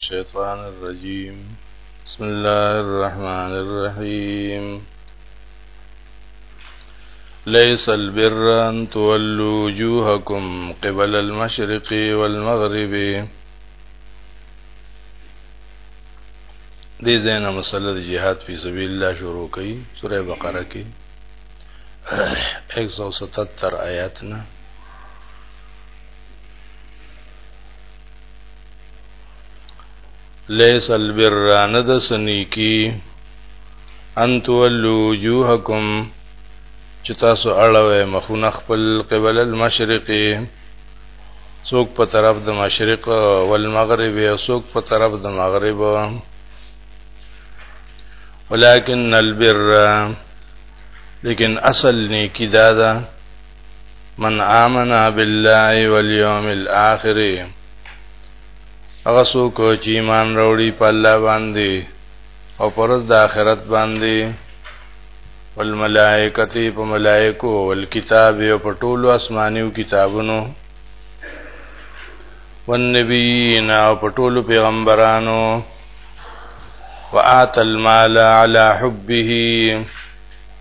الشيطان الرجيم بسم الله الرحمن الرحيم ليس البر أن تولوا وجوهكم قبل المشرق والمغرب دي زينة مسألة جهاد في سبيل الله شروع کړي سوره بقره ایک سو ستتر آیاتنا ليس البر ند سنيکی ان تولوا وجوهکم چې تاسو اړوي مخونه خپل قبل المشرق څوک په طرف د مشرق والمغرب او څوک په طرف د مغرب ولكن البر لیکن اصل نیکی دا ده من آمنا بالله والیوم الاخر هغه څوک چې ایمان راوړي په الله باندې او پرز د آخرت باندې والملائکتی په ملائکو والکتاب او په ټولو آسمانیو کتابونو والنبیین او په ټولو پیغمبرانو وآت المال على حبه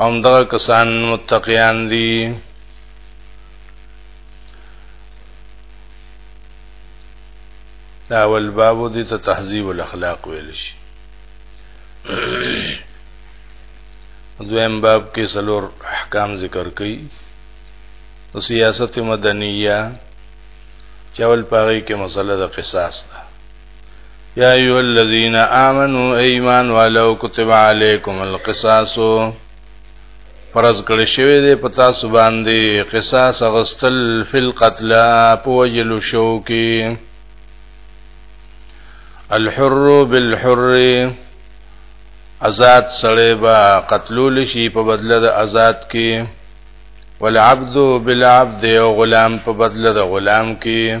هم دغه کسان متقیان دي دا اول باب دي ته تهذیب الاخلاق ویل شي دویم باب کې څلور احکام ذکر کړي او سیاست مدنیه چول پاره کې مسله د قصاص ده یا ایو الذین آمنو ایمان والو کتب علیکم القصاص فرض کړی شوی دی په تاسو باندې قصاص غستل فی القتل په وجلو شو کې الحر بالحر ازاد سړی با قتلول شي په بدله د ازاد کې والعبد بالعبد او غلام په بدله د غلام کې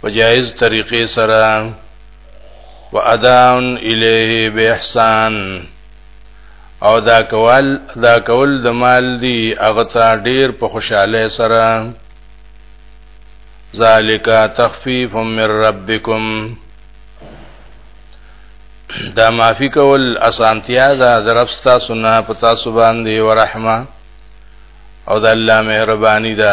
په جایز طریقې سره و ادان الیه به احسان او دا کول دا کول د مال دی هغه ته ډیر په خوشاله سره ذالک تخفیف من ربکم دا معافی کول اسانتیا دا ضرب ستا سنه پتا سبحان دی ورحمه او د الله مهرباني ده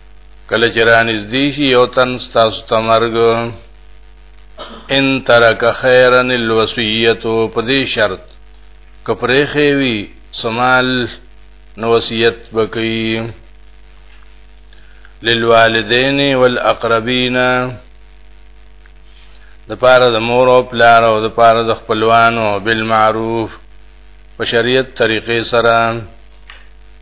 کله چې رانږدې شي یو تن ستاسو ته مرګ ان ترک خیرا الوصیت په دې شرط کپرې خوي سمال نو وصیت وکي للوالدین والاقربین د پاره د مور او پلار او د پاره د خپلوانو بالمعروف په شریعت طریقې سره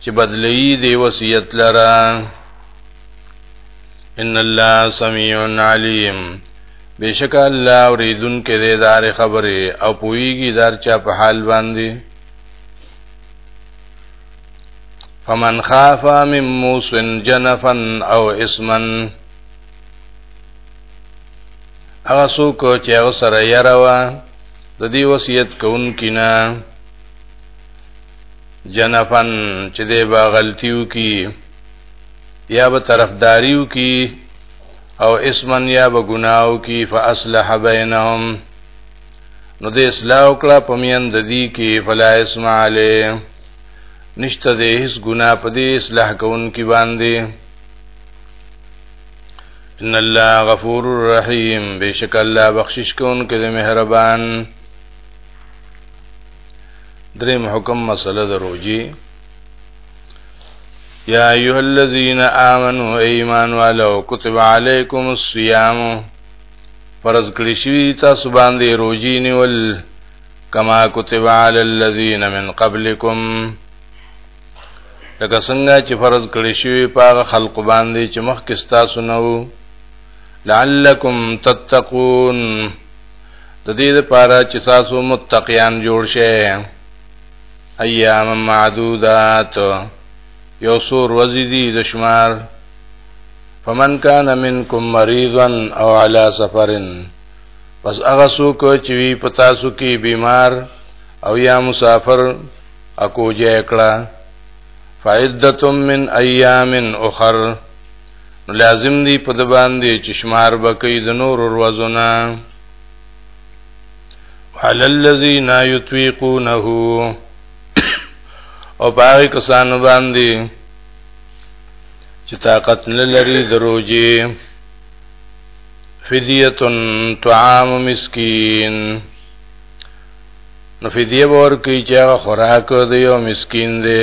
چې بدلی دی وصیت لره ان الله سميع عليم بشک الله اوریدون کې دې دار خبره او پويږي دار چا په حال باندې فمن خاف من موس جنفا او اسما هغه څوک چې هغه سره یاره و د دې وصیت کوونکی نه جنفن چې دی با غلطیو کی یا به طرفداریو کی او اسمن یا به ګناو کی فاصلح بینهم نو د اصلاح وکړه په میند دی کې فلا اسم علی نشته د هیڅ ګنا په دې اصلاح کون کې باندې ان الله غفور رحیم بشک الله بخشش کون کې مهربان دریم حکم مسله د روجي یا ایه الذین آمنو ایمان والو کتب علیکم الصیام فرض کړی شوی تاسو باندې روجي نیول کما کتب علی الذین من قبلکم لکه څنګه چې فرض کړی شوی پاغه خلق باندې چې مخکې تاسو نه وو لعلکم تتقون د دې لپاره چې تاسو متقیان جوړ شئ ایام معدودات یو سور وزیدی د شمار فمن کان منکم مریضا او علی سفرن پس هغه څوک چې وی په تاسو کې بیمار او یا مسافر اکو جې کړه فعدتم من ایام اخر نو لازم دی په د باندې چې شمار بکې د نور ورځونه وعلى الذين يطيقونه او باقي کسانو باندې چې طاقت نه لري دروځي فدیه طعام مسکین نو فدیه ور کوي چې خوراک دی او مسکین دی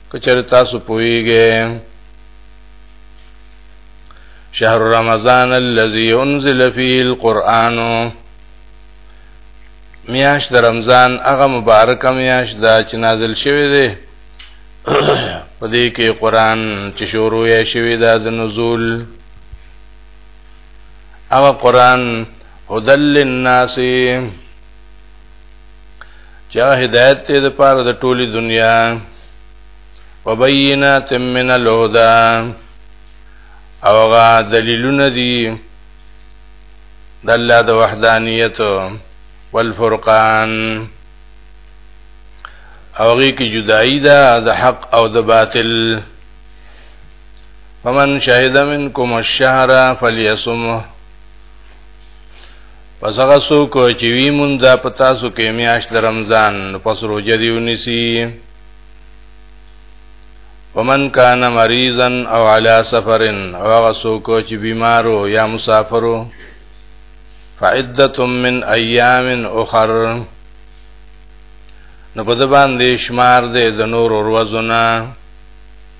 کچره تاسو پويږئ شهر رمضان الذي انزل فيه القرآن میاش د رمضان هغه مبارک میاش دا چې نازل شوی دی په دې کې قران چې شروع یې شوی دا د نزول هغه قران هدل للناس چا هدایت ته د پاره د ټولي دنیا وبینات من الهدى او غا دلیلونه دي د الله د وحدانیت والفرقان او غي کی جدائی ده د حق او د باطل فمن شهد منکم الشهر فلیصمه پس هغه څوک چې وی مونږ دا په تاسو کې میاشت د رمضان پس روزه دی ونیسی ومن کان مریضا او علی سفر او هغه څوک چې بیمارو یا مسافرو فعدت من ایام اخر نو په ځبان دې شمار دې د نور وروزونه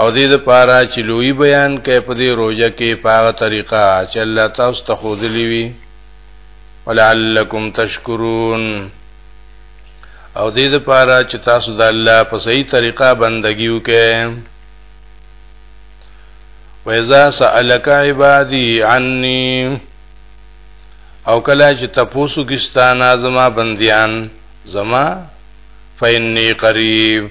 او دې د پاره چې لوی بیان کوي په دې روزه کې په هغه طریقه چې الله تاسو ته خودلی وي ولعلکم تشکرون او دې د پاره چې تاسو د الله په صحیح طریقه بندگی وکړئ وَإِذَا سَأَلَكَ عِبَادِي عَنِّي او کله چې تاسو کې ستانه زما بنديان زما فإني قريب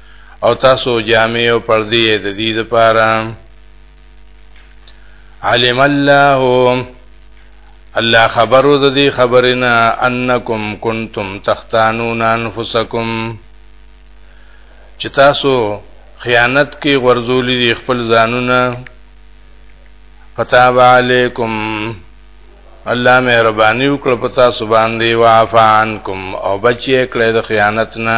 او تاسو جامع او پردی د دې لپاره علم الله الله خبرو د دې خبرنا انکم کنتم تختانون انفسکم چې تاسو خیانت کې غرزولې دي خپل ځانونه فتاب علیکم الله مهرباني وکړه پتا سبحان دی وعفانکم او بچی کړه د خیانت نه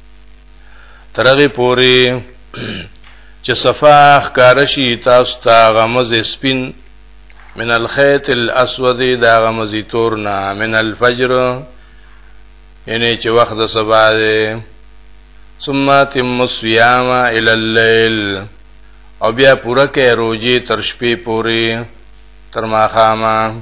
ترغه پوری چې صفا خکارشی تاسو ته غمز سپین من الخيط الاسود دا غمزی تورنا من الفجر یعنی چې وخت د سبا دی ثم تم الصيام الى الليل او بیا پوره کې روزي تر شپې پوري تر ماخامه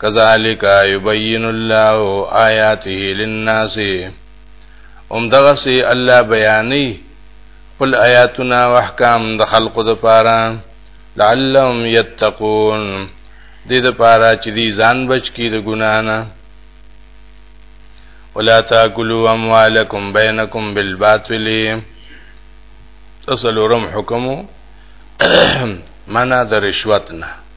کذالک یبین الله آیاته للناس ام دغسی الله بیانی خپل آیاتونه او احکام د خلقو د پاره لعلهم یتقون دې د پاره چې دې ځان بچ کی د ګنا نه ولا تاکلوا اموالکم بینکم بالباطل تسلورم حکم منع د رشوت نه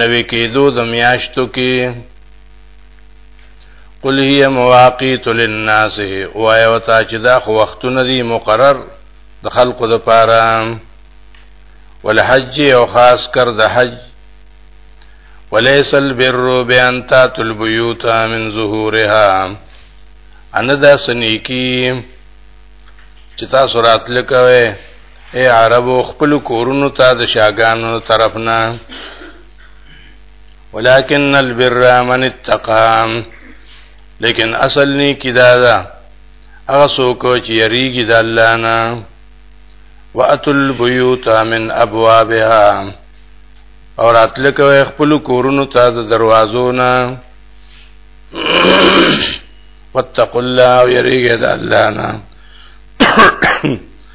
نوې کېدو د میاشتو کې قل هي مواقیت للناس وایو تا چې دا خو وختونه دي مقرر د خلقو د پاره ولحج او خاص کر د حج وليس البر بان تاتوا البيوت من ظهورها ان دا سنیکی چې تاسو راتل کوئ اے عربو خپل کورونو ته د شاګانو طرف نه ولكن البر من اتقى لیکن اصل نه کی دا دا هغه څوک چې یریږي د الله نه واتل بیوت من ابوابها او راتل کوي خپل کورونو ته د دروازو نه واتقوا الله ويريګه د الله نه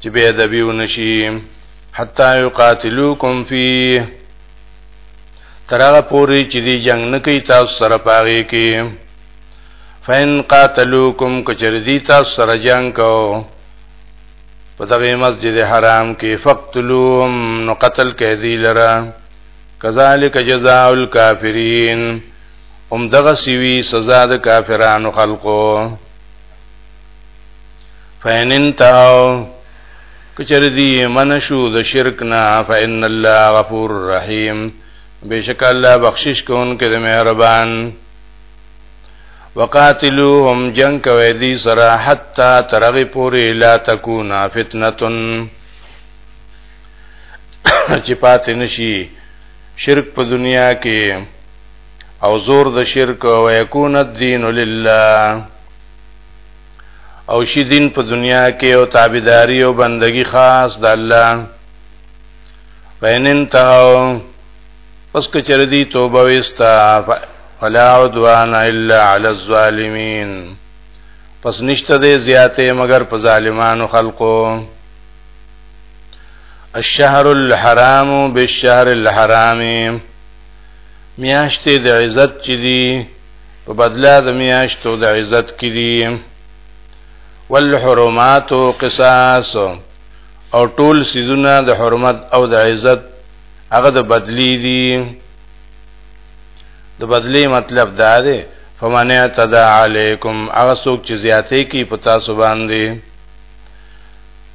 چې به ادبي ونشي حتا یقاتلوکم فی ترغه پوری چې دی جنگ نه کوي تاسو سره پاغي کې فین قاتلوکم کچردی تاسو سره جنگ کو په دغه مسجد حرام کې فقتلوهم نو قتل کې دی لره کذالک جزاء الکافرین هم دغه سیوی سزا د کافرانو خلقو فین انتهاو کچر دی منشو د شرک نه فإن الله غفور رحیم بشک الله بخشش کوونکی د مهربان وقاتلوهم جنگ کوي دي سره حتا ترغه پوری لا تکونا فتنتن چې پاتې نشي شرک په دنیا کې او زور د شرک او یکون الدین لله او شي دین په دنیا کې او تابعداري او بندگی خاص د الله وینن ته پس کچر دی توبه وستا فلا عدوان الا علی الظالمین پس نشته دې زیاته مگر په ظالمانو خلقو الشهر الحرام بالشهر الحرام میاشتې د عزت چې دي په بدلا د میاشتو د عزت کې دي والحرمات قصاص او ټول سيزونه د حرمت او د عزت هغه د بدلی دي د بدلی مطلب دا دی فمن اعتدى عليكم هغه څوک چې زیاتې کوي په تاسو باندې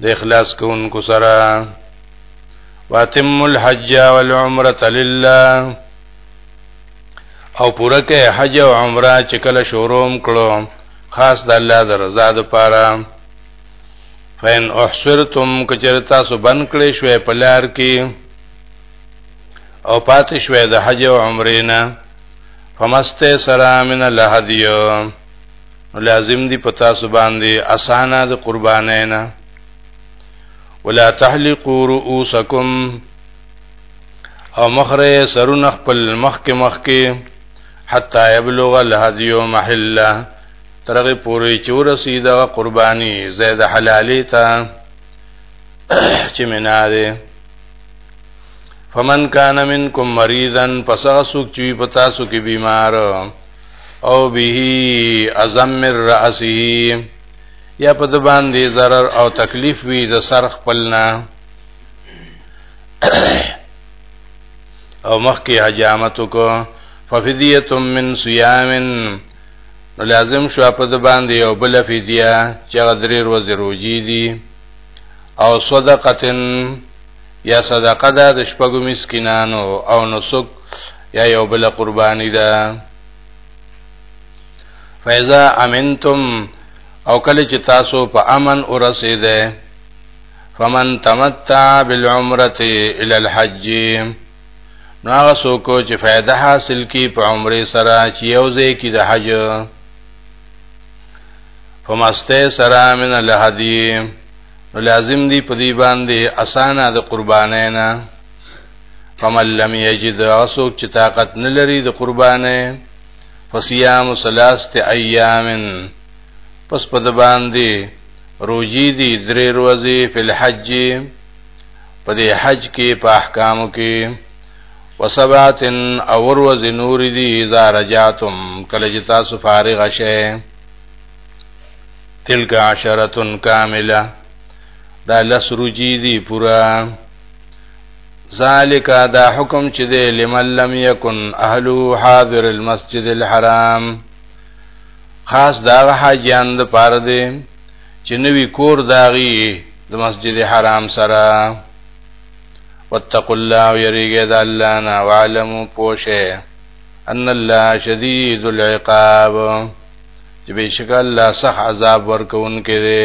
د اخلاص کوونکو سره واتم الحج والعمره لله او پوره کې حج او عمره چې کله شوروم کړو خاص د الله د رضا لپاره فین احصرتم کچرتا سو بن کړې شوې پلار کې او پاتې شوې د حج او عمرې نه فمسته سره من الهدیو نو لازم دی په تاسو باندې اسانه د قربانۍ نه ولا تحلقوا رؤوسکم او مخره سرونه خپل مخکې مخکې حتا یبلغ الهدی محله ترغه پوری چورسی د قربانی زید حلالی تا چې منا ده فمن کان منکم مریضا پس سوک چوی پتا سو کې بیمار او به ازم راسه یا په د باندې zarar او تکلیف وی د سر خپلنا او مخکې حجامت کو ففدیه من صيام نو لازم شو په د باندې او بل فدیه چې غدرې روز روجي دي او صدقتن یا صدقه ده د شپږو مسکینانو او نسک یا یو بل قربانی ده فیضا امنتم او کله چې تاسو په امن ورسېده فمن تمتع بالعمره الى الحج نو هغه څوک چې فائدہ حاصل کی په عمره سره چې یو ځای کې د حج فمسته سره من الهدی لازم دی په دې باندې اسانه د قربانینا فمن لم یجد اسوک چې طاقت نه لري د قربانې فصيام ثلاثه ايام پس په د باندې روجي دي درې ورځې په الحج په دې حج کې په احکامو کې وسبات او ورځې نور دي اذا رجعتم کله چې تاسو فارغ شئ تلک عشرتن کامله دا لس روجی دی پورا ذالک دا حکم چې دی لمن لم یکن اهلو حاضر المسجد الحرام خاص دا حاجیان د پاره دی چې نوی کور داغي د مسجد حرام سره واتقوا الله ويرجى الله نا وعلموا پوشه ان الله شدید العقاب چې بشک الله صح عذاب ورکون کې دی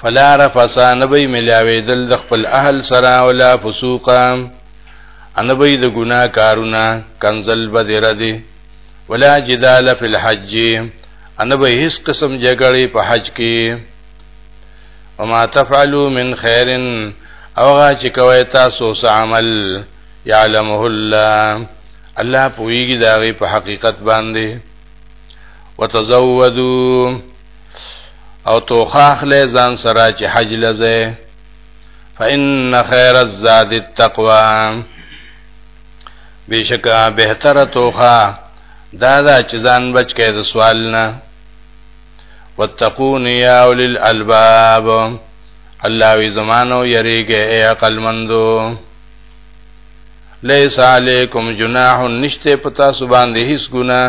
فلا رفسا نبی ملاوی دل د خپل اهل سره ولا فسوقا انبی د ګناه کارونه کنزل بدر دی ولا جدال فی الحج انبی هیڅ قسم جګړې په حج کې وما تفعلوا من خیر او غا چې کوي تاسو څه عمل يعلمه الله الله پويږي دا غي په حقيقت باندې وتزودوا او توخه اخلې ځان سره چې حج لځه فإن خير الزاد التقوى بشکا بهتره توخه دا دا چې ځان بچ کې د سوال نه واتقون یا اول الالباب الله وی زمانو یریږي اے عقل مندو لیس علیکم جناح نشته پتا سبحان دې هیڅ ګناه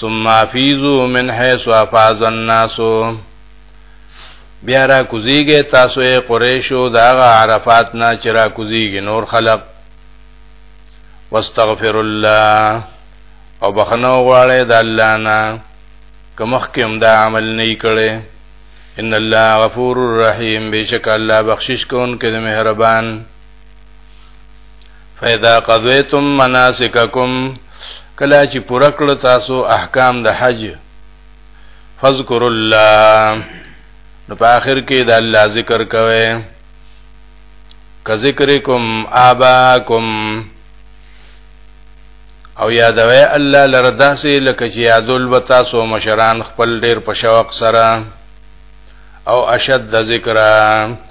ثم افیزو من حیث افاز الناس بیا را کوزیږي تاسو یې قریشو داغه عرفات نه چې را کوزیږي نور خلق واستغفر الله او بخنه غواړي د الله نه کمخ کې هم دا عمل نه کړي ان الله غفور الرحیم بشک الله بخشش کوونکی د مهربان فاذا قضيتم مناسککم کلا چې پوره کړ تاسو احکام د حج فذكر الله نو په اخر کې د الله ذکر کوئ که ذکرکم آباکم او یادوي الله لره داسې لکه چې یادول به تاسو مشران خپل ډیر په شوق سره او اشد ذکر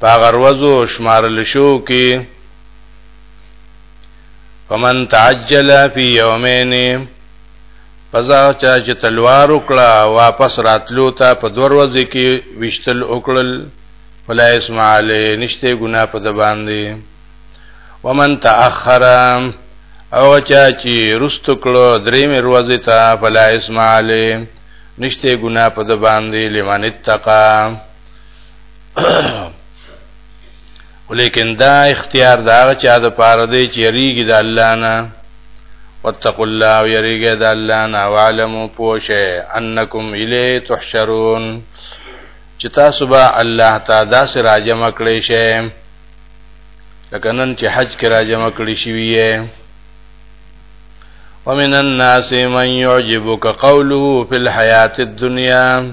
په غروزو شمارل شو کې فمن تعجل فی یومین پزا چا چې تلوار وکړه واپس راتلو ته په دور ورځې کې وشتل وکړل ولا اسم علی نشته ګنا په د باندې ومن تاخر او چا چې رست کړو درې مې ورځې ته فلا اسم علی نشته ګنا په د باندې لمن اتقا ولیکن دا اختیار دا چا د پاره دی چې یریږي د الله نه واتقوا الله ويرجى دالان وعلموا پوشه انکم الیه تحشرون چې تاسو به الله تعالی داس راجم کړی شئ لکه نن چې حج کې راجم کړی شي وي ومن الناس من يعجبك قوله في الحياة الدنيا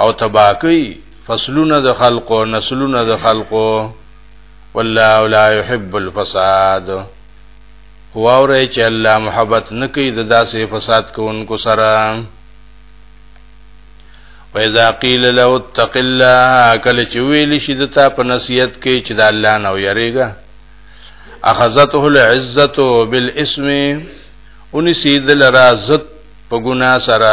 او تبا کوي فصلونه د خلقو نسلونه د خلقو والله لا يحب الفساد خو اوري چې الله محبت نکي د داسې فساد کوونکو سره وإذا قيل له اتق الله کله چې ویل شي د تا په نصیحت کې چې د الله نه ویریږي اخذته العزه بالاسم انسی دل رازت په ګنا سره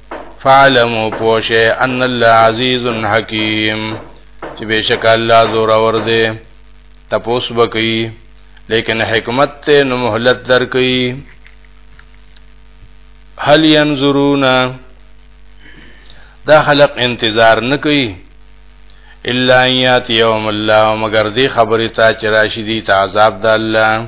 فعلمو پوشه ان الله عزیز حکیم چې بشک الله زور اور دی تپوس بکی لیکن حکمت ته نو مهلت درکې هل ينظرون دا خلق انتظار نکوي الا ان یات یوم الله مگر دی خبره تا چرشی دی تعذاب د الله